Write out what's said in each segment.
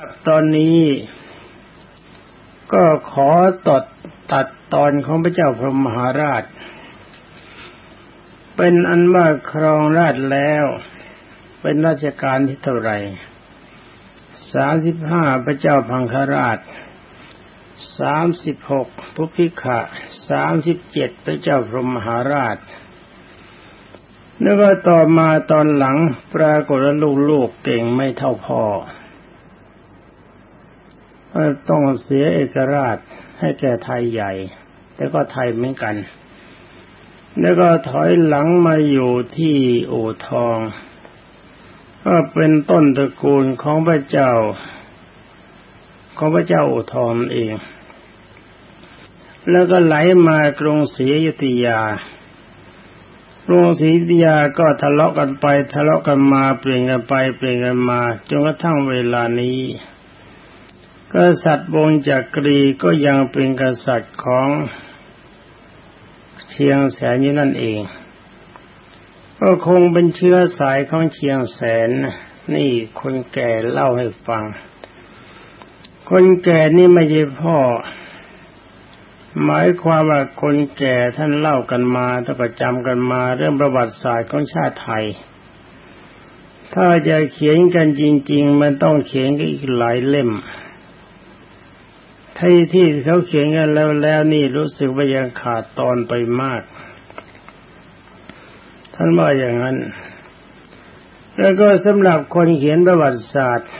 ครับตอนนี้ก็ขอตัดตัดตอนของพระเจ้าพรหมหาราช เป็นอันว่าครองราชแล้ว เป็นราชการที่เท่าไหร่สามสิบห้าพระเจ้าพังคราชสามสิบหกพุพิขะสามสิบเจ็ดพระเจ้าพรหมมหาราชแล้วก็ต่อมาตอนหลังปรากฏว่าลูกๆเก่งไม่เท่าพ่อ ต้องเสียเอกราชให้แก่ไทยใหญ่ แต่ก็ไทยเหมือนกัน แล้วก็ถอยหลังมาอยู่ที่โอทอง ก็เป็นต้นตระกูลของพระเจ้า ของพระเจ้าโอทองเอง แล้วก็ไหลมากรุงศรีอยุธยากรุงศรีอยุธยาก็ทะเลาะกันไป ทะเลาะกันมาเปลี่ยนกันไปเปลี่ยนกันมาจนกระทั่งเวลานี้ กษัตริย์วงจักรีก็ยังเป็นกษัตริย์ของเชียงแสนอยู่นั่นเอง ก็คงเป็นเชื้อสายของเชียงแสน นี่คนแก่เล่าให้ฟัง คนแก่นี่ไม่ใช่พ่อ หมายความว่าคนแก่ท่านเล่ากันมาถ้าประจำกันมาเรื่องประวัติศาสตร์ของชาติไทย ถ้าจะเขียนกันจริง ๆ มันต้องเขียนกันอีกหลายเล่ม ที่ที่เขาเขียนกันแล้วแล้วนี่รู้สึกว่ายังขาดตอนไปมาก ท่านว่าอย่างนั้น แล้วก็สำหรับคนเขียนประวัติศาสตร์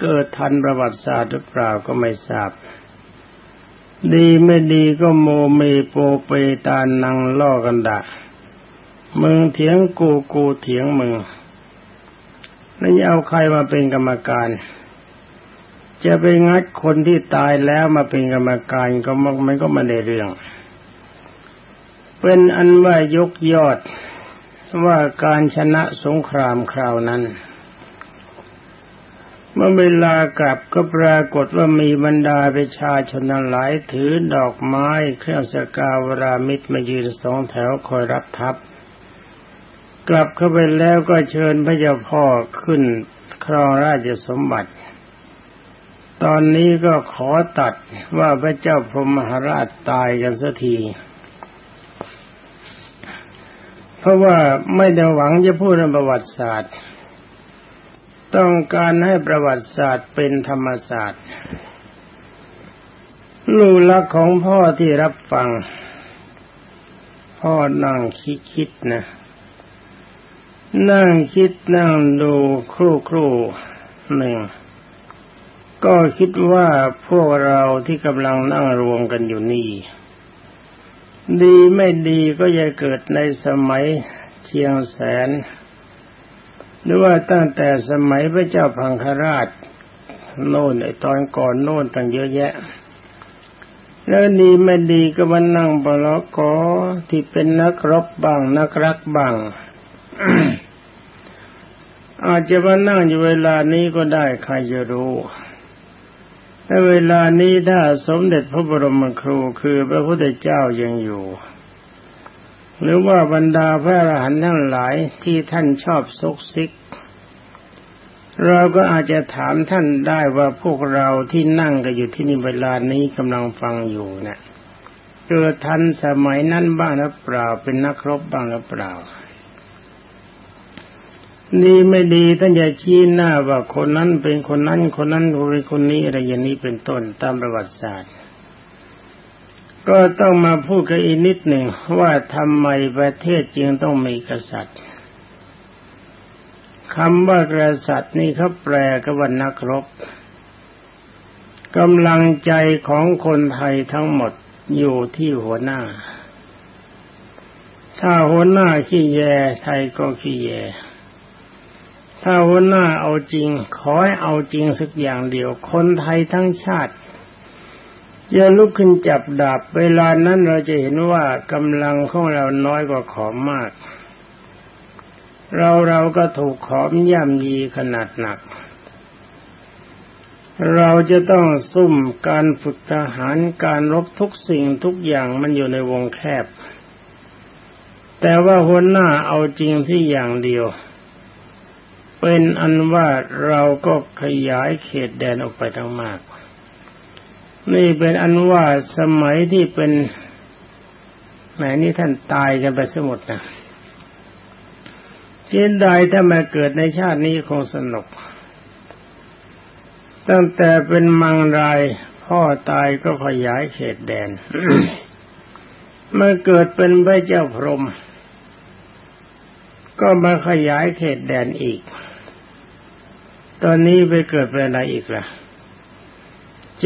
เกิดทันประวัติศาสตร์หรือเปล่าก็ไม่ทราบ ดีไม่ดีก็โมเมโปเปตานนังล่อกันดะมึงเถียงกูกูเถียงมึง แล้วจะเอาใครมาเป็นกรรมการ จะไปงัดคนที่ตายแล้วมาเป็นกรรมการก็มันก็ไมาในเรื่อง เป็นอันว่ายกยอดว่าการชนะสงครามคราวนั้น เมื่อเวลากลับก็ปรากฏว่ามีบรรดาประชาชนหลายถือดอกไม้เครื่องสกาวรามิตรมายืนสองแถวคอยรับทัพ กลับเข้าไปแล้วก็เชิญพระเจ้าพ่อขึ้นครองราชสมบัติ ตอนนี้ก็ขอตัดว่าพระเจ้าพรหมมหาราชตายกันสักที เพราะว่าไม่ได้หวังจะพูดในประวัติศาสตร์ ต้องการให้ประวัติศาสตร์เป็นธรรมศาสตร์ ลูกลักของพ่อที่รับฟัง พ่อนั่งคิดคิดนะ นั่งคิดนั่งดูครู่ครู่หนึ่ง ก็คิดว่าพวกเราที่กำลังนั่งรวมกันอยู่นี่ ดีไม่ดีก็จะเกิดในสมัยเชียงแสน หรือว่าตั้งแต่สมัยพระเจ้าพังคราช โน่นไอตอนก่อนโน่นตั้งเยอะแยะ แล้วดีไม่ดีก็มานั่งบลกอที่เป็นนักรบบ้างนักรักบ้างอาจจะมานั่งอยู่เวลานี้ก็ได้ใครจะรู้ ในเวลานี้ถ้าสมเด็จพระบรมครูคือพระพุทธเจ้ายังอยู่ หรือว่าบรรดาพระอรหันต์ทั้งหลายที่ท่านชอบซกซิก เราก็อาจจะถามท่านได้ว่าพวกเราที่นั่งกันอยู่ที่นี่เวลานี้กำลังฟังอยู่เนะี่ยเกิดทันสมัยนั้นบ้างหรือเปล่าเป็นนักรบบ้างหรือเปล่า ดีไม่ดีท่านจะชี้หน้าว่าคนนั้นเป็นคนนั้น คนนั้นเป็นคนนี้อะไรอย่างนี้เป็นต้นตามประวัติศาสตร์ ก็ต้องมาพูดกันอีกนิดหนึ่งว่าทำไมประเทศจึงต้องมีกษัตริย์คำว่ากษัตริย์นี่เขาแปลกับว่านักรบกำลังใจของคนไทยทั้งหมดอยู่ที่หัวหน้า ถ้าหัวหน้าขี้แยไทยก็ขี้แย ถ้าหัวหน้าเอาจริง ขอให้เอาจริงสักอย่างเดียว คนไทยทั้งชาติอย่าลุกขึ้นจับดาบ เวลานั้นเราจะเห็นว่ากำลังของเราน้อยกว่าขอมมาก เราเราก็ถูกขอมย่ำยีขนาดหนัก เราจะต้องซุ่มการฝึกทหารการรบทุกสิ่งทุกอย่างมันอยู่ในวงแคบ แต่ว่าหัวหน้าเอาจริงที่อย่างเดียว เป็นอันว่าเราก็ขยายเขตแดนออกไปทั้งมาก นี่เป็นอันว่าสมัยที่เป็นแหมนี่ท่านตายกันไปสมุดนะเช่นใดถ้ามาเกิดในชาตินี้คงสนุก ตั้งแต่เป็นมังรายพ่อตายก็ขยายเขตแดน เมื่อเกิดเป็นพระเจ้าพรหมก็มาขยายเขตแดนอีก ตอนนี้ไปเกิดเป็นอะไรอีกล่ะ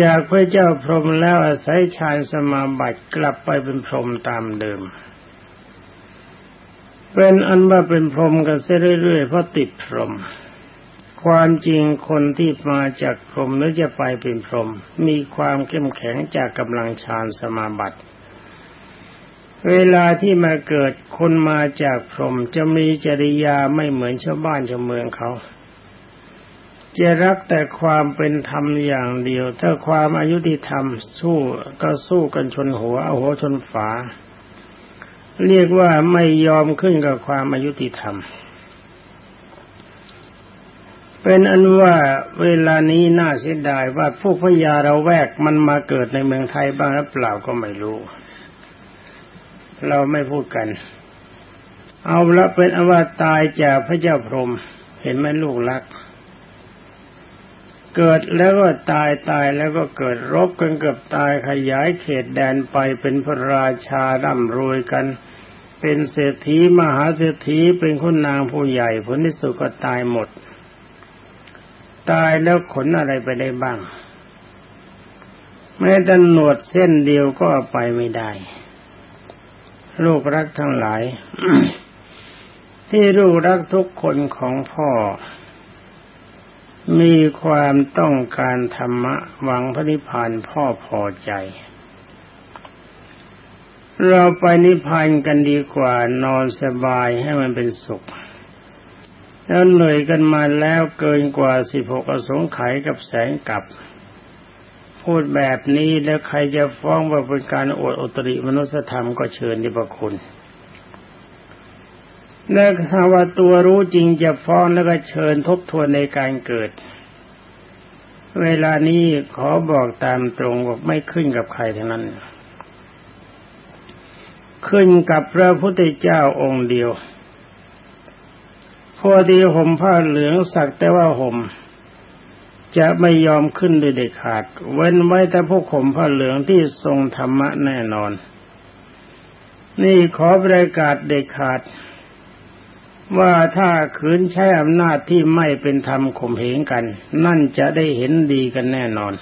จากพระเจ้าพรหมแล้วอาศัยฌานสมาบัติกลับไปเป็นพรหมตามเดิม เป็นอันว่าเป็นพรหมกันเสียเรื่อยๆเพราะติดพรหมความจริงคนที่มาจากพรหมหรือจะไปเป็นพรหมมีความเข้มแข็งจากกำลังฌานสมาบัติ เวลาที่มาเกิดคนมาจากพรหมจะมีจริยาไม่เหมือนชาวบ้านชาวเมืองเขา จะรักแต่ความเป็นธรรมอย่างเดียว ถ้าความอายุติธรรม สู้ก็สู้กันชนหัวเอาหัวชนฝา เรียกว่าไม่ยอมขึ้นกับความอายุติธรรม เป็นอันว่าเวลานี้น่าเสียดายว่าพวกพญาเราแวกมันมาเกิดในเมืองไทยบ้างหรือเปล่าก็ไม่รู้ เราไม่พูดกัน เอาละเป็นอวตายจากพระเจ้าพรหมเห็นไหมลูกรัก เกิดแล้วก็ตายตายแล้วก็เกิดรบกันเกือบตายขยายเขตแดนไปเป็นพระราชาร่ำรวยกัน เป็นเศรษฐีมหาเศรษฐีเป็นคนนางผู้ใหญ่ผลที่สุดก็ตายหมด ตายแล้วขนอะไรไปได้บ้าง แม้แต่หนวดเส้นเดียวก็ไปไม่ได้ ลูกรักทั้งหลาย ที่ลูกรักทุกคนของพ่อ มีความต้องการธรรมะหวังพระนิพพานพ่อพอใจ เราไปนิพพานกันดีกว่านอนสบายให้มันเป็นสุข แล้วเหนื่อยกันมาแล้วเกินกว่าสิบหกอสงไขยกับแสงกับ พูดแบบนี้แล้วใครจะฟ้องว่าเป็นการอดอุตริมนุสธรรมก็เชิญดีบคุณ และถ้าว่าตัวรู้จริงจะฟ้องแล้วก็เชิญทบทวนในการเกิด เวลานี้ขอบอกตามตรงว่าไม่ขึ้นกับใครทั้งนั้น ขึ้นกับพระพุทธเจ้าองค์เดียวพอดีห่มผ้าเหลืองสักแต่ว่าห่มจะไม่ยอมขึ้นโดยเด็ดขาด เว้นไว้แต่พวกข่มผ้าเหลืองที่ทรงธรรมะแน่นอน นี่ขอประกาศเด็ดขาด ว่าถ้าขืนใช้อำนาจที่ไม่เป็นธรรมข่มเหงกัน นั่นจะได้เห็นดีกันแน่นอน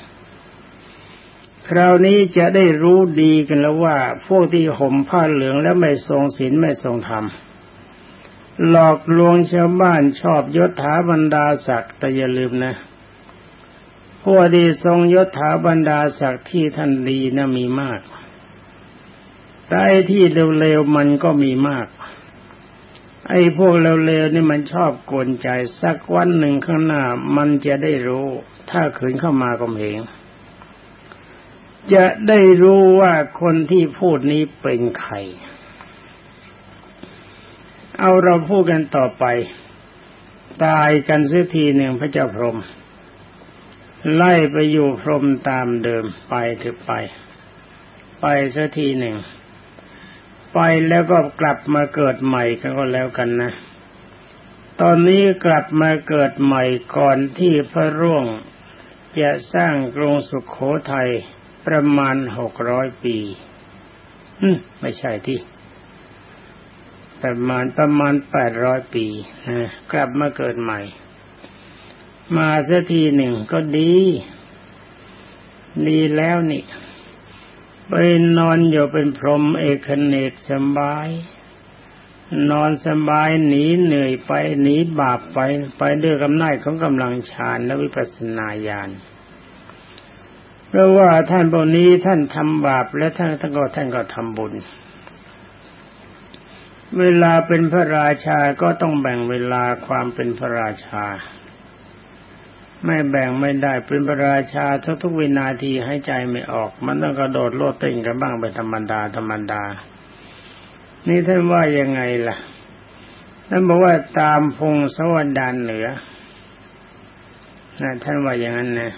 คราวนี้จะได้รู้ดีกันแล้วว่า พวกที่ห่มผ้าเหลืองและไม่ทรงศีลไม่ทรงธรรมหลอกลวงชาวบ้านชอบยศถาบรรดาศักดิ์แต่อย่าลืมนะผู้ดีทรงยศถาบรรดาศักดิ์ที่ท่านดีนะมีมากแต่ไอ้ที่เร็วๆมันก็มีมาก ไอ้พวกเร็วๆนี่มันชอบกวนใจ สักวันหนึ่งข้างหน้า มันจะได้รู้ ถ้าขืนเข้ามาก็เหงจะได้รู้ว่าคนที่พูดนี้เป็นใคร เอาเราพูดกันต่อไป ตายกันเสียทีหนึ่งพระเจ้าพรหมไล่ไปอยู่พรมตามเดิมไปถือไป ไปสักทีหนึ่ง ไปแล้วก็กลับมาเกิดใหม่กันก็แล้วกันนะ ตอนนี้กลับมาเกิดใหม่ก่อนที่พระร่วงจะสร้างกรุงสุขโขทัยประมาณหกร้อยปีไม่ใช่ที่ ประมาณประมาณแปดร้อยปีนะกลับมาเกิดใหม่ มาสักทีหนึ่งก็ดี ดีแล้วนี่ ไปนอนอยู่เป็นพรหมเอกเนกสบาย นอนสบายหนีเหนื่อยไปหนีบาปไปไปด้วยกำนัดของกำลังฌานและวิปัสสนาญาณเพราะว่าท่านพวกนี้ท่านทำบาปและท่านท่านก็ท่านก็ทำบุญ เวลาเป็นพระราชาก็ต้องแบ่งเวลาความเป็นพระราชา ไม่แบ่งไม่ได้เป็นพระราชาทุกทุกวินาทีให้ใจไม่ออก มันต้องกระโดดโลดเต้นกันบ้างเป็นธรรมดาธรรมดา นี่ท่านว่ายังไงล่ะท่านบอกว่าตามพงสวดานเหนือนะท่านว่าอย่างนั้นนะ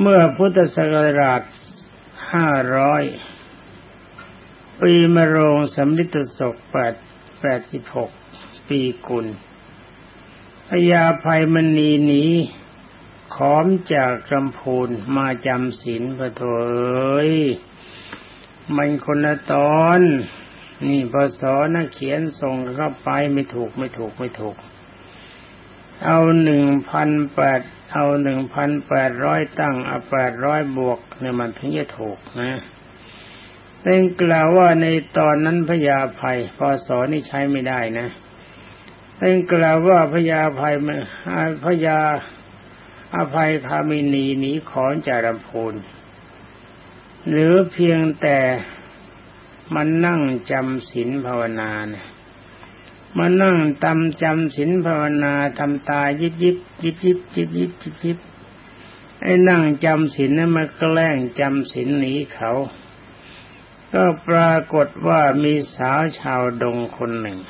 เมื่อพุทธศักราชห้าร้อยปีมะโรงสำลิตศกแปดแปดสิบหกปีกุล พญาภัยมณีหนีขอมจากกำพูนมาจำศีลพระโถยมันคนละตอน นี่พอสอนักเขียนส่งเข้าไปไม่ถูกไม่ถูกไม่ถูก เอาหนึ่งพันแปดเอาหนึ่งพันแปดร้อยตั้งเอาแปดร้อยบวกเนี่ยมันถึงจะถูกนะเป็นกล่าวว่าในตอนนั้นพญาภัยพอสอนี่ใช้ไม่ได้นะ เป็นกล่าวว่าพญาภัยมันพญาอภัยคามินีหนีขอนจากลำพูนหรือเพียงแต่มันนั่งจำศีลภาวนานะมานั่งตำจำศีลภาวนาทำตายิบยิบยิบยิบยิบยิบยิบยิบไอ้นั่งจำศีลนั้นมาแกล้งจำศีลหนีเขา ก็ปรากฏว่ามีสาวชาวดงคนหนึ่ง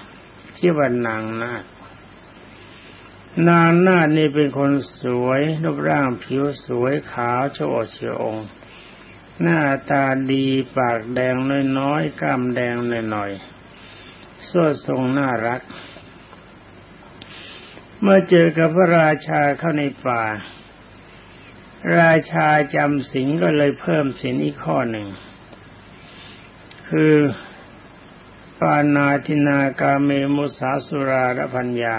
ชื่ว่านางนาคนางนาคนี่เป็นคนสวยรูปร่างผิวสวยขาวโชดเฉียวองค์ หน้าตาดีปากแดงน้อยๆกล้ามแดงหน่อยๆสวดทรงน่ารัก เมื่อเจอกับพระราชาเข้าในป่า ราชาจำสิงก็เลยเพิ่มสินอีกข้อหนึ่ง คือานาทินากาเมมุสาสุราและพัญญา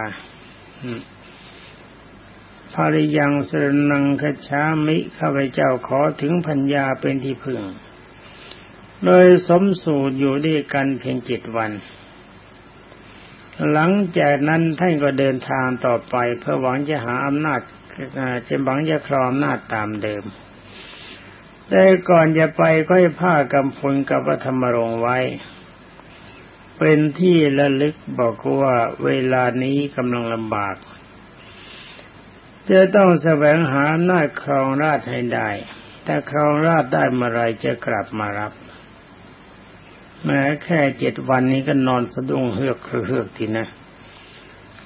ภาริยังสรนังคชามิข้าพเจ้าขอถึงพัญญาเป็นที่พึ่ง โดยสมสูตรอยู่ด้วยกันเพียงเจ็ดวัน หลังจากนั้นท่านก็เดินทางต่อไปเพื่อหวังจะหาอำนาจจะหวังจะครองอำนาจตามเดิม แต่ก่อนจะไปก็ให้ผ้ากำพลกับพระธรรมรงไว้ เป็นที่ระลึกบอกว่าเวลานี้กำลังลำบาก จะต้องแสวงหาหน้าครองราชให้ได้ ถ้าครองราชได้เมื่อไรจะกลับมารับแม้แค่เจ็ดวันนี้ก็นอนสะดุ้งเฮือกเฮือกทีนะ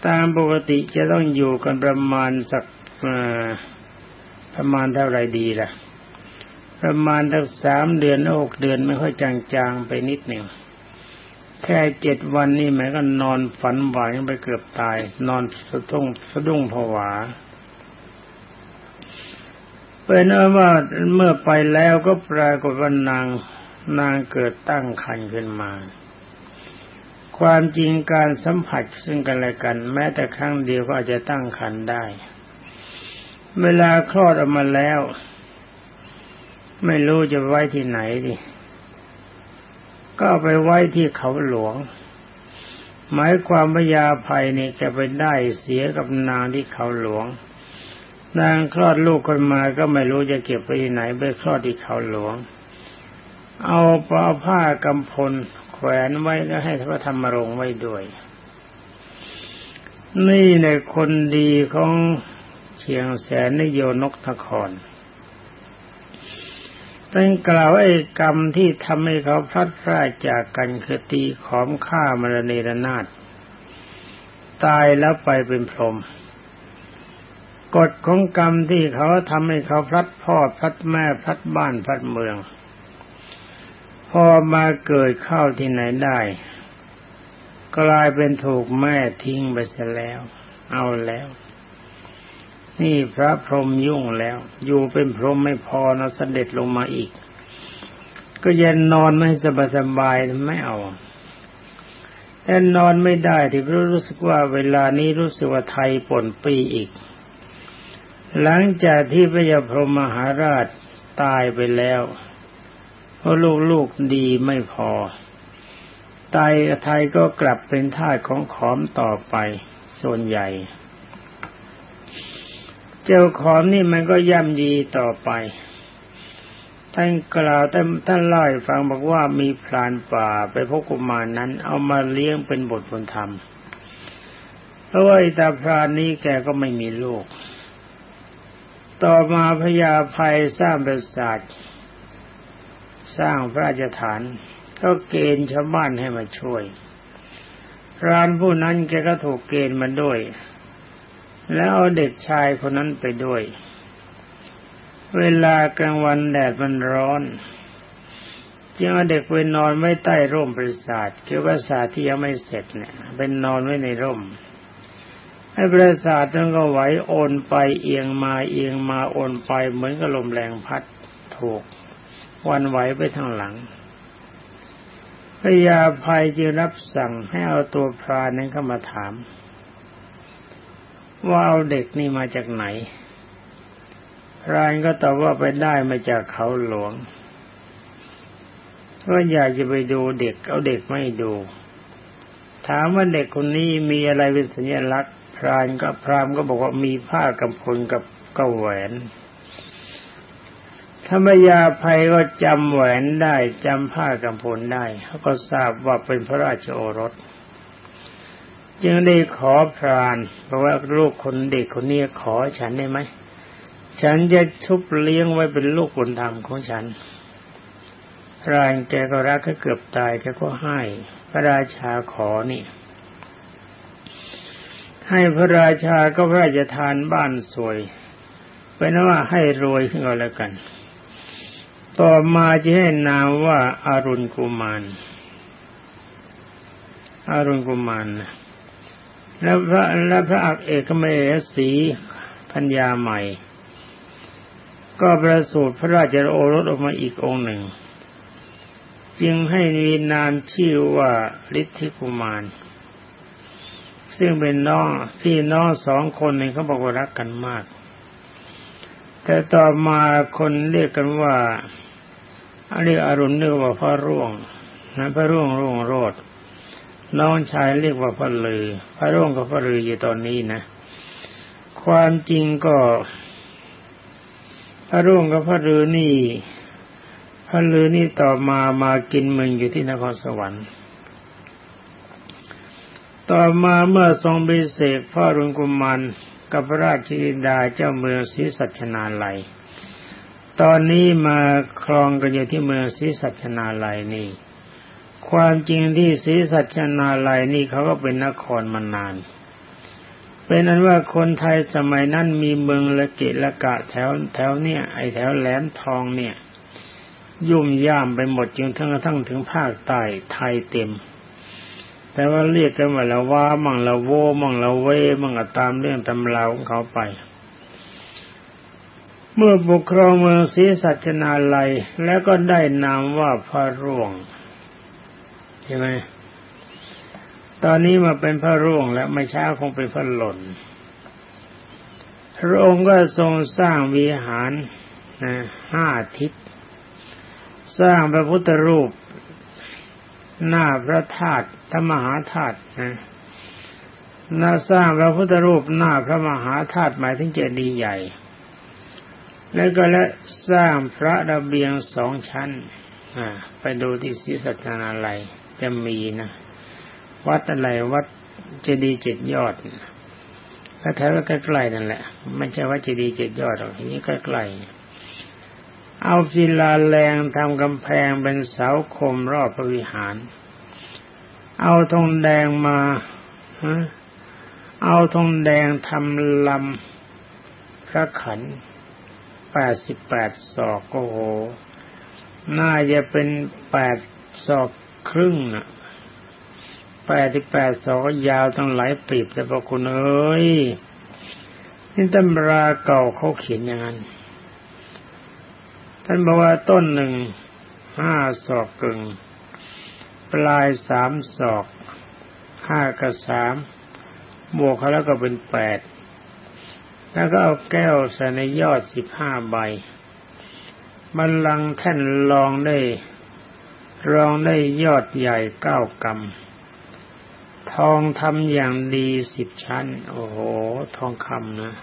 ตามปกติจะต้องอยู่กันประมาณสักประมาณเท่าไรดีล่ะ ประมาณตั้งสามเดือนหกเดือนไม่ค่อยจางๆไปนิดหนึ่ง แค่เจ็ดวันนี่แม้ก็นอนฝันหวานไปเกือบตาย นอนสะดุ้งสะดุ้งผวาเป็นว่าเมื่อไปแล้วก็ปรากฏว่านางนางเกิดตั้งคันขึ้นมา ความจริงการสัมผัสซึ่งกันและกัน แม้แต่ครั้งเดียวก็อาจจะตั้งคันได้ เวลาคลอดออกมาแล้ว ไม่รู้จะไว้ที่ไหนดิ ก็ไปไว้ที่เขาหลวง หมายความพยาภัยนี่จะไปได้เสียกับนางที่เขาหลวง นางคลอดลูกคนมาก็ไม่รู้จะเก็บไปที่ไหนไปคลอดที่เขาหลวง เอาปลาผ้ากำพลแขวนไว้ก็ให้พระธรรมรงไว้ด้วย นี่ในคนดีของเชียงแสนนิโยนกทคร ตั้งกล่าวไอ้กรรมที่ทำให้เขาพลัดพรากจากกันคือตีขอมฆ่ามรณีรนาถตายแล้วไปเป็นพรหมกฎของกรรมที่เขาทำให้เขาพลัดพ่อพลัดแม่พลัดบ้านพลัดเมือง พอมาเกิดเข้าที่ไหนได้ กลายเป็นถูกแม่ทิ้งไปเสียแล้ว เอาแล้ว นี่พระพรหมยุ่งแล้ว อยู่เป็นพรหมไม่พอนะเสด็จลงมาอีก ก็ยันนอนไม่สบายสบายไม่เอาแต่นอนไม่ได้ที่พระรู้สึกว่าเวลานี้รู้สึกว่าไทยป่นปีอีก หลังจากที่พระยาพรหมมหาราชตายไปแล้วเพราะลูกๆดีไม่พอตายไทยก็กลับเป็นทาสของขอมต่อไปส่วนใหญ่ เจ้าขอมนี่มันก็ย่ำยีต่อไป ท่านกล่าวท่านท่านเล่าให้ฟังบอกว่ามีพรานป่าไปพบกุมารนนั้น เอามาเลี้ยงเป็นบทบุญธรรม เพราะว่าตาพรานนี้แกก็ไม่มีลูก ต่อมาพญาภัยสร้างบริษัทสร้างพระราชฐานก็เกณฑ์ชาวบ้านให้มาช่วย รานผู้นั้นแกก็ถูกเกณฑ์มาด้วย แล้วเอาเด็กชายคนนั้นไปด้วย เวลากลางวันแดดมันร้อนจึงเอาเด็กไปนอนไว้ใต้ร่มปราสาทเกี่ยวกับศาสตร์ที่ยังไม่เสร็จเนี่ยเป็นนอนไว้ในร่มให้ปราสาทนั้นก็ไหวโอนไปเอียงมาเอียงมาโอนไปเหมือนกับลมแรงพัดถูกวันไหวไปทางหลังพญาภัยจึงรับสั่งให้เอาตัวพรานนั้นเข้ามาถาม ว่าเอาเด็กนี่มาจากไหนพรานก็ตอบว่าไปได้มาจากเขาหลวงก็อยากจะไปดูเด็ก เอาเด็กไม่ดู ถามว่าเด็กคนนี้มีอะไรเป็นสัญลักษณ์ พรานก็พรามก็บอกว่ามีผ้ากำพลกับกระแหวนธรรมยาภัยก็จำแหวนได้จำผ้ากำพลได้เขาก็ทราบว่าเป็นพระราชโอรส จึงได้ขอพรานเพราะว่าลูกคนเด็กคนนี้ขอฉันได้ไหมฉันจะชุบเลี้ยงไว้เป็นลูกบุญธรรมของฉันพรานแกก็รักแก็เกือบตายแกก็ให้ พระราชาขอนี่ให้พระราชาก็พระราชทานบ้านสวยเป็นว่าให้รวยขึ้นก็แล้วกัน ต่อมาจะให้นามว่าอารุณกุมารอารุณกุมาร แล้วพระและพระอักเอกเมสีพัญญาใหม่ ก็ประสูติพระราชโอรสออกมาอีกองค์หนึ่ง จึงให้มีนามชื่อว่าฤทธิกุมาร ซึ่งเป็นน้องพี่น้องสองคนหนึ่งเขาบอกว่ารักกันมาก แต่ต่อมาคนเรียกกันว่าอันนี้อรุณเรียกว่าพระร่วงนะพระร่วงร่วงโรด น้องชายเรียกว่าพระลือ พระร่วงกับพระลืออยู่ตอนนี้นะ ความจริงก็ พระร่วงกับพระลือนี่ พระลือนี่ต่อมามากินเมืองอยู่ที่นครสวรรค์ ต่อมาเมื่อทรงบิเศษพ่อรุงกุมารกับพระราชธิดาเจ้าเมืองศรีสัชนาลัย ตอนนี้มาครองกันอยู่ที่เมืองศรีสัชนาลัยนี่ ความจริงที่ศรีสัชนาลัยนี่เขาก็เป็นนครมานาน เป็นนั้นว่าคนไทยสมัยนั้นมีเมืองละเกะละกะแถวแถวเนี่ย ไอแถวแหลมทองเนี่ย ยุ่มย่ามไปหมดจนทั้งทั้งถึงภาคใต้ไทยเต็ม แต่ว่าเรียกกันว่าละว่ามั่งละโวมั่งละเวมั่งตามเรื่องตำราของเขาไปเมื่อปกครองเมืองศรีสัชนาลัยแล้วก็ได้นามว่าพระร่วง ใช่ไหมตอนนี้มาเป็นพระร่วงแล้วไม่ช้าคงเป็นพระหล่น พระองค์ก็ทรงสร้างวิหารนะห้าทิศ สร้างพระพุทธรูป หน้าพระธาตุธรรมหาธาตุนะน่าสร้างพระพุทธรูปหน้าพระมหาธาตุหมายถึงเจดีย์ใหญ่ แล้วก็และสร้างพระระเบียงสองชั้นไปดูที่ศรีสัชนาลัย จะมีนะวัดอะไรวัดเจดีย์เจ็ดยอดก็แถวใกล้ๆนั่นแหละไม่ใช่วัดเจดีย์เจ็ดยอดหรอกทีนี้ใกล้ๆเอาศิลาแรงทำกำแพงเป็นเสาคมรอบพระวิหาร เอาธงแดงมาเอาธงแดงทำลำพระขันแปดสิบแปดศอกโอ้โหน่าจะเป็นแปดศอก ครึ่งน่ะแปดสิบแปดศอกยาวตั้งหลายปีบแต่พอคุณเอ้ยนี่ตำราเก่าเขาเขียนอย่างนั้นท่านบอกว่าต้นหนึ่งห้าศอกกึ่ง ปลายสามศอกห้ากับสามบวกเขาแล้วก็เป็นแปดแล้วก็เอาแก้วใส่ในยอดสิบห้าใบมันลังแท่นรองได้ รองได้ยอดใหญ่เก้ากำทองทำอย่างดีสิบชั้น โอ้โห ทองคำนะ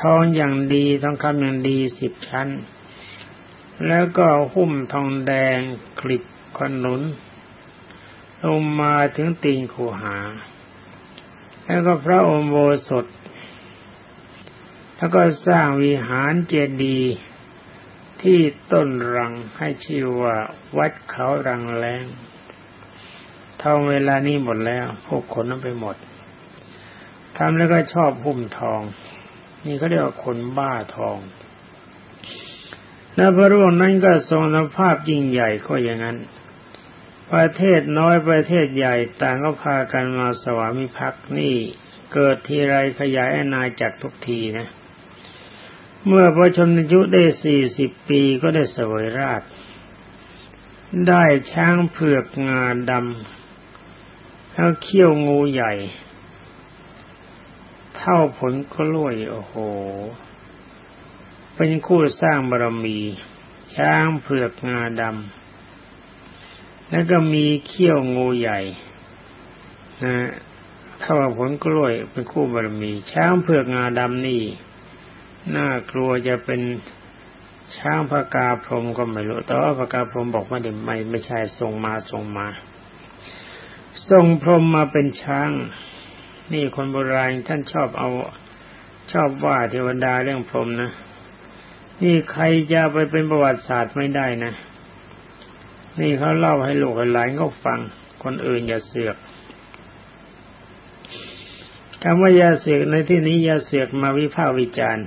ทองอย่างดีทองคำอย่างดีสิบชั้น แล้วก็หุ้มทองแดงคลิปขนุนลงมาถึงตีนคูหา แล้วก็พระอมโบสถ แล้วก็สร้างวิหารเจดีย์ ที่ต้นรังให้ชื่อว่า วัดเขารังแรงทองเวลานี้หมดแล้ว พวกคนนั้นไปหมดทำแล้วก็ชอบหุ้มทอง นี่เขาเรียกว่าคนบ้าทอง แล้วพระร่วงนั้นก็ทรงสภาพยิ่งใหญ่ก็อย่างนั้น ประเทศน้อยประเทศใหญ่ต่างก็พากันมาสวามิภักดิ์นี่ เกิดทีไรขยายอาณาจักรทุกทีนะ เมื่อพระชนายุได้สี่สิบปีก็ได้สวยราช ได้ช้างเผือกงาดำแล้วเขี้ยวงูใหญ่ เท่าผลกล้วยโอ้โห เป็นคู่สร้างบารมี ช้างเผือกงาดำแล้วก็มีเขี้ยวงูใหญ่นะถ้าว่าผลกล้วยเป็นคู่บารมี ช้างเผือกงาดำนี่ น่ากลัวจะเป็นช้างพระกาพรมก็ไม่รู้ แต่ว่าพระกาพรมบอกว่าเดี๋ยวไม่ไม่ใช่ส่งมาส่งมาส่งพรมมาเป็นช้าง นี่คนโบราณท่านชอบเอาชอบว่าเทวดาเรื่องพรมนะ นี่ใครจะไปเป็นประวัติศาสตร์ไม่ได้นะ นี่เขาเล่าให้ลูกให้หลานเขาฟัง คนอื่นอย่าเสือกคำว่ายาเสือกในที่นี้ยาเสือกมาวิพากษ์วิจารณ์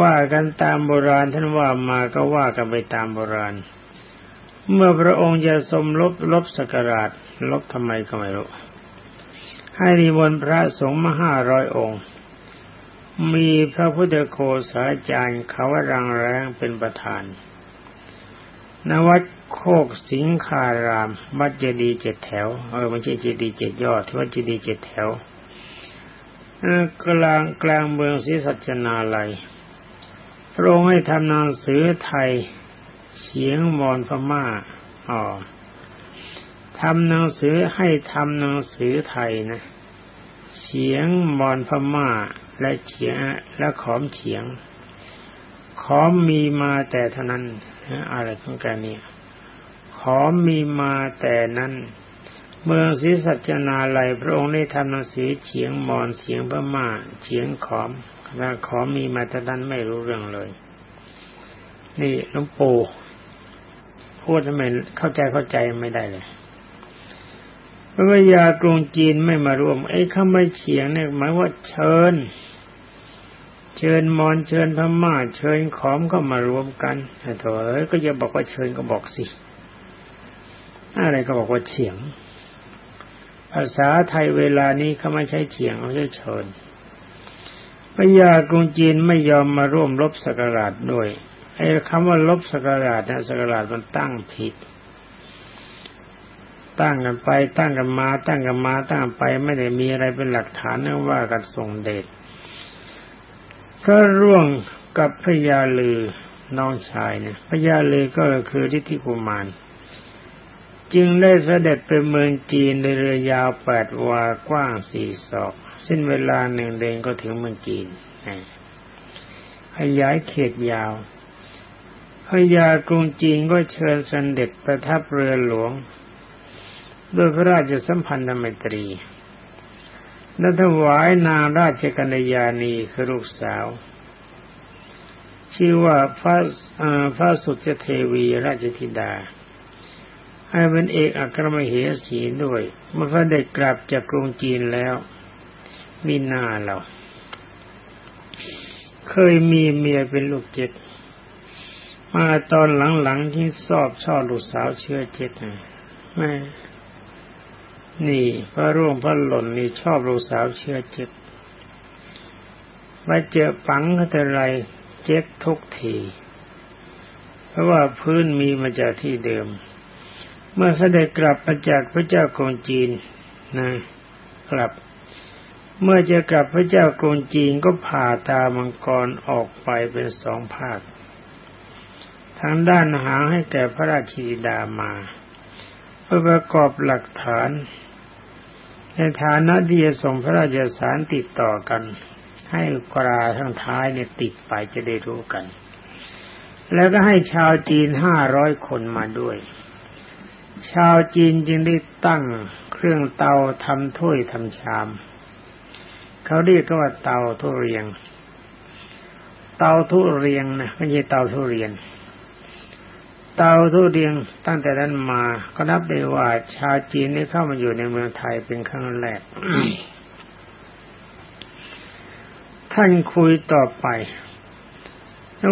ว่ากันตามโบราณท่านว่ามาก็ว่ากันไปตามโบราณ เมื่อพระองค์จะสมลบลบสกราชลบทำไมก็ไม่รู้ ให้นิมนพระสงฆ์มาห้าร้อยองค์ มีพระพุทธโคสาจารย์ขาวรังแรงเป็นประธาน นวัดโคกสิงคารามวัดเจดีเจ็ดแถว เออไม่ใช่เจดีเจ็ดยอดที่วัดเจดีเจ็ดแถวกลางกลางเมืองศรีสัจนาลัย พระองค์ให้ทำหนังสือไทยเฉียงมอนพม่าอ๋อทำหนังสือให้ทำหนังสือไทยนะเฉียงมอนพม่า และเฉียงและขอมเฉียง ขอมมีมาแต่เท่านั้นอะไรของแกเนี่ยขอมมีมาแต่นั้น เมืองศรีสัจนาลัยพระองค์ได้ทำหนังสือเฉียงมอนเฉียงพม่าเฉียงขอม ถ้าขอมีมาแต่นั้นไม่รู้เรื่องเลย นี่หลวงปู่พูดทำไมเข้าใจเข้าใจไม่ได้เลยพระวิยากรุงจีนไม่มาร่วม ไอ้คำว่าเฉียงเนี่ยหมายว่าเชิญ เชิญมอนเชิญพม่า เชิญขอมก็มารวมกันโถเอ้ยก็อย่าบอกว่าเชิญก็บอกสิ อะไรก็บอกว่าเฉียง ภาษาไทยเวลานี้เขาไม่ใช้เฉียงเขาใช้เชิญ พระยากรุงจีนไม่ยอมมาร่วมลบสกราชด้วยไอ้คำว่าลบสกราชนะสกราชมันตั้งผิด ตั้งกันไปตั้งกันมา ตั้งกันมาตั้งไปไม่ได้มีอะไรเป็นหลักฐานเนื่องว่ากันทรงเดชพระร่วงกับพระยาลือน้องชายเนี่ยพระยาลือก็คือทิฏฐิกุมารจึงได้เสด็จไปเมืองจีนในเรือยาวแปดวากว้างสี่ศอก สิ้นเวลาหนึ่งเดือนก็ถึงเมืองจีนขยายเขตยาวพญากรุงจีนก็เชิญสนเด็จประทับเรือหลวงโดยพระราชสัมพันธไมตรี และถวายนางราชกัญญาณีคือลูกสาว ชื่อว่าพระพระสุจเทวีราชธิดา ให้เป็นเอกอัครมเหสีด้วย เมื่อเขาได้กลับจากกรุงจีนแล้ว มีนาเรา เคยมีเมียเป็นลูกเจ็ด มาตอนหลังๆที่สอบชอบลูกสาวเชื้อเจ็ดนะแม่นี่พระร่วงพระหล่นนี่ชอบลูกสาวเชื้อเจ็ดมาเจอปังก็แต่ไรเจ็ดทุกที เพราะว่าพื้นมีมาจากที่เดิม เมื่อเสด็จกลับมาจากพระเจ้ากรุงจีนนะกลับ เมื่อจะกลับพระเจ้ากรุงจีนก็ผ่าตามังกรออกไปเป็นสองภาคทางด้านหางให้แก่พระราชิดามา เพื่อประกอบหลักฐาน ในฐานะที่จะส่งพระราชสารติดต่อกัน ให้กราทั้งท้ายเนี่ยติดไปจะได้รู้กัน แล้วก็ให้ชาวจีนห้าร้อยคนมาด้วย ชาวจีนจึงได้ตั้งเครื่องเตาทำถ้วยทำชาม เขาเรียกว่าเตาทุเรียง เตาทุเรียงนะไม่ใช่เตาทุเรียน เตาทุเรียงตั้งแต่นั้นมาก็นับได้ว่าชาวจีนได้เข้ามาอยู่ในเมืองไทยเป็นครั้งแรก ท่านคุยต่อไป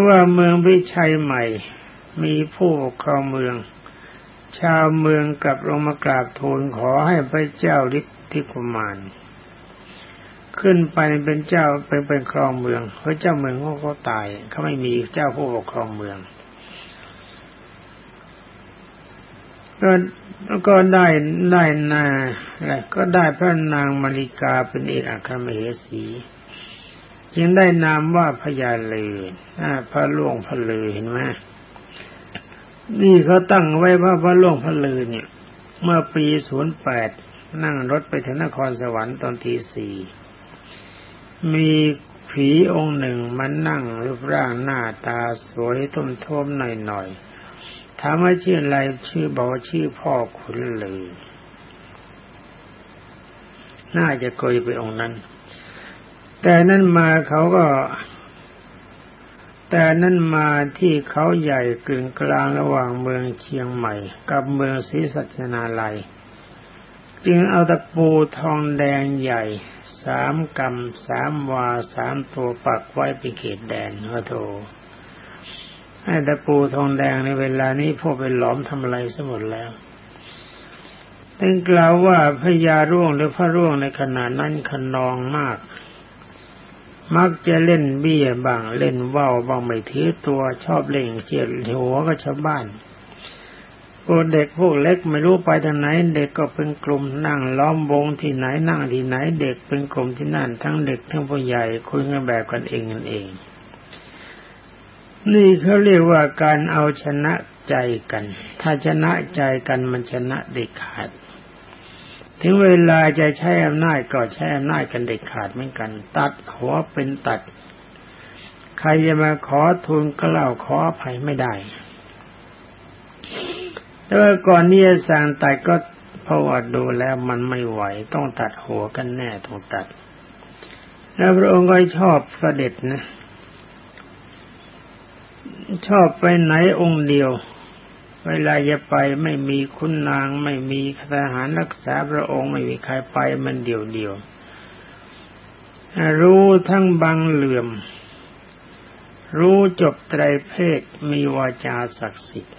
ว่าเมืองวิชัยใหม่ มีผู้ครองเมือง ชาวเมืองกลับลงมากราบทูลขอให้พระเจ้าฤทธิกุมาร ขึ้นไปเป็นเจ้าเป็นเป็นครองเมืองเพราะเจ้าเมืองเขาก็ตายเขาไม่มีเจ้าผู้ปกครองเมืองก็ก็ได้ได้นาอะไรก็ได้พระนางมาริกาเป็นเอกอัครมเหสีจึงได้นามว่าพญาเลพระล่วงพระลือเห็นไหมนี่เขาตั้งไว้ว่าพระล่วงพระลือเนี่ย เมื่อปีศูนย์แปดนั่งรถไปถึงนครสวรรค์ตอนทีสี่ มีผีองค์หนึ่งมันนั่งรูปร่างหน้าตาสวยทุ่มทมหน่อยๆถามว่าชื่ออะไรชื่อบอกชื่อพ่อขุนเลย น่าจะเคยไปองค์นั้น แต่นั่นมาเขาก็ แต่นั่นมาที่เขาใหญ่กึ่งกลางระหว่างเมืองเชียงใหม่ กับเมืองศรีสัชนาลัย จึงเอาตะปูทองแดงใหญ่สามกำสามวาสามตัวปักไว้เป็นเขตแดนพระโทให้ตะปูทองแดงในเวลานี้พวกไปหลอมทำอะไรสมดแล้วตึงกล่าวว่าพญาร่วงหรือพระร่วงในขณะนั้นขนองมาก มักจะเล่นเบี้ยบ้างเล่นว่าวบางไม่ถือตัวชอบเล่งเฉียดหัวก็ชาวบ้าน พวกเด็กพวกเล็กไม่รู้ไปทางไหน เด็กก็เป็นกลุ่มนั่งล้อมวงที่ไหนนั่งที่ไหน เด็กเป็นกลุ่มที่นั่น ทั้งเด็กทั้งผู้ใหญ่คุยกันแบบกันเองกันเอง นี่เขาเรียกว่าการเอาชนะใจกัน ถ้าชนะใจกันมันชนะเด็ดขาด ถึงเวลาจะใช้อำนาจก็ใช้อำนาจกันเด็ดขาดเหมือนกัน ตัดหัวเป็นตัด ใครจะมาขอทุนก็เล่าขออภัยไม่ได้ แต่ว่าก่อนนี้สั่งตัดก็เพราะว่าดูแล้วมันไม่ไหวต้องตัดหัวกันแน่ต้องตัด แล้วพระองค์ก็ชอบเสด็จนะ ชอบไปไหนองค์เดียว เวลาจะไปไม่มีคุณนาง ไม่มีทหารรักษาพระองค์ไม่มีใครไปมันเดียวเดียวรู้ทั้งบางเหลื่อม รู้จบไตรเพศมีวาจาศักดิ์สิทธิ์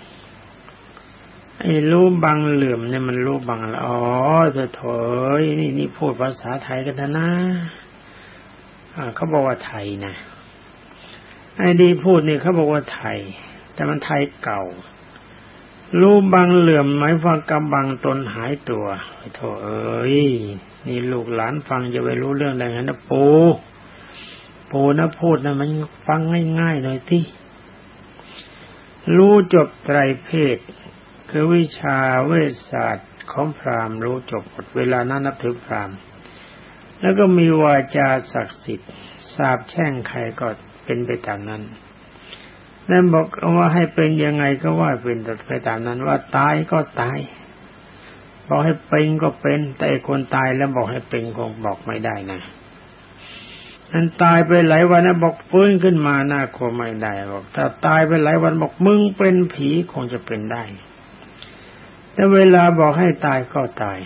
ไอ้รู้บางเหลื่อมเนี่ยมันรู้บางละอ๋อเธอถอยนี่นี่พูดภาษาไทยกันนะเขาบอกว่าไทยนะไอ้ดีพูดเนี่ยเขาบอกว่าไทย แต่มันไทยเก่ารู้บางเหลื่อมหมายฟังกำบังตนหายตัวโธ่เอ้ยนี่ลูกหลานฟังจะไปรู้เรื่องอะไรกันนะปูปูนะพูดนะมันฟังง่ายๆหน่อยที่รู้จบไตรเพศ คือวิชาเวชศาสตร์ของพราหมณ์รู้จบหมดเวลานั้นนับถือพราหมณ์ แล้วก็มีวาจาศักดิ์สิทธิ์สาบแช่งใครก็เป็นไปตามนั้นนั่นบอกว่าให้เป็นยังไงก็ว่าเป็นไปตามนั้นว่าตายก็ตาย บอกให้เป็นก็เป็น แต่คนตายแล้วบอกให้เป็นคงบอกไม่ได้นะนั่นตายไปหลายวันนะบอกฟื้นขึ้นมาหน้าคงไม่ได้บอกถ้าตายไปหลายวันบอกมึงเป็นผีคงจะเป็นได้ แต่เวลาบอกให้ตายก็ตาย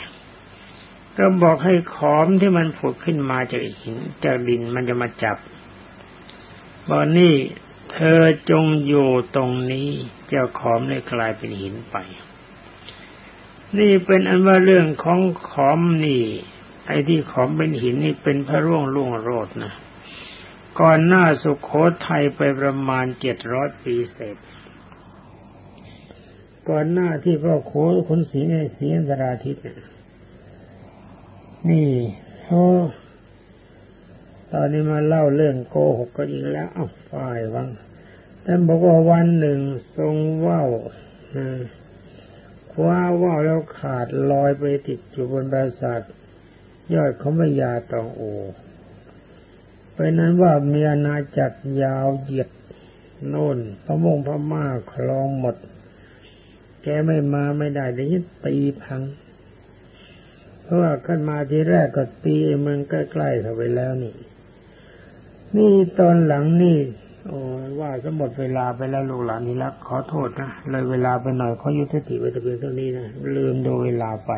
ก็บอกให้ขอมที่มันผุดขึ้นมาจากหินจากดินมันจะมาจับบอกนี่เธอจงอยู่ตรงนี้เจ้าขอมเลยกลายเป็นหินไป นี่เป็นอันว่าเรื่องของขอมนี่ ไอ้ที่ขอมเป็นหินนี่เป็นพระร่วงล่วงโรดนะก่อนหน้าสุขโขทัยไปประมาณเจ็ดร้อยปีเศษ ก่อนหน้าที่พ่อโคขคนสีในสีอันตราทิตนี่เขาตอนนี้มาเล่าเรื่องโกหกก็อีกแล้วอ้าวฝ่ายวังท่านบอกว่าวันหนึ่งทรงว่าวคว้าว่าวแล้วขาดลอยไปติดอยู่บนปราสาทยอดเขาไม่ยาตองโอไปนั้นว่ามีอาณาจักรยาวเหยียดโน่นพระมงพระมาคลองหมด แกไม่มาไม่ได้เดี๋ยวตีพัง เพราะว่าขึ้นมาทีแรกก็ตีเมืองใกล้ๆเข้าไปแล้วนี่ นี่ตอนหลังนี่ โอ้ว่าจะหมดเวลาไปแล้วลูกหลานนี่ละขอโทษนะเลยเวลาไปหน่อยขอยุติไว้แต่เพียงเท่านี้นะลืมดูเวลาไป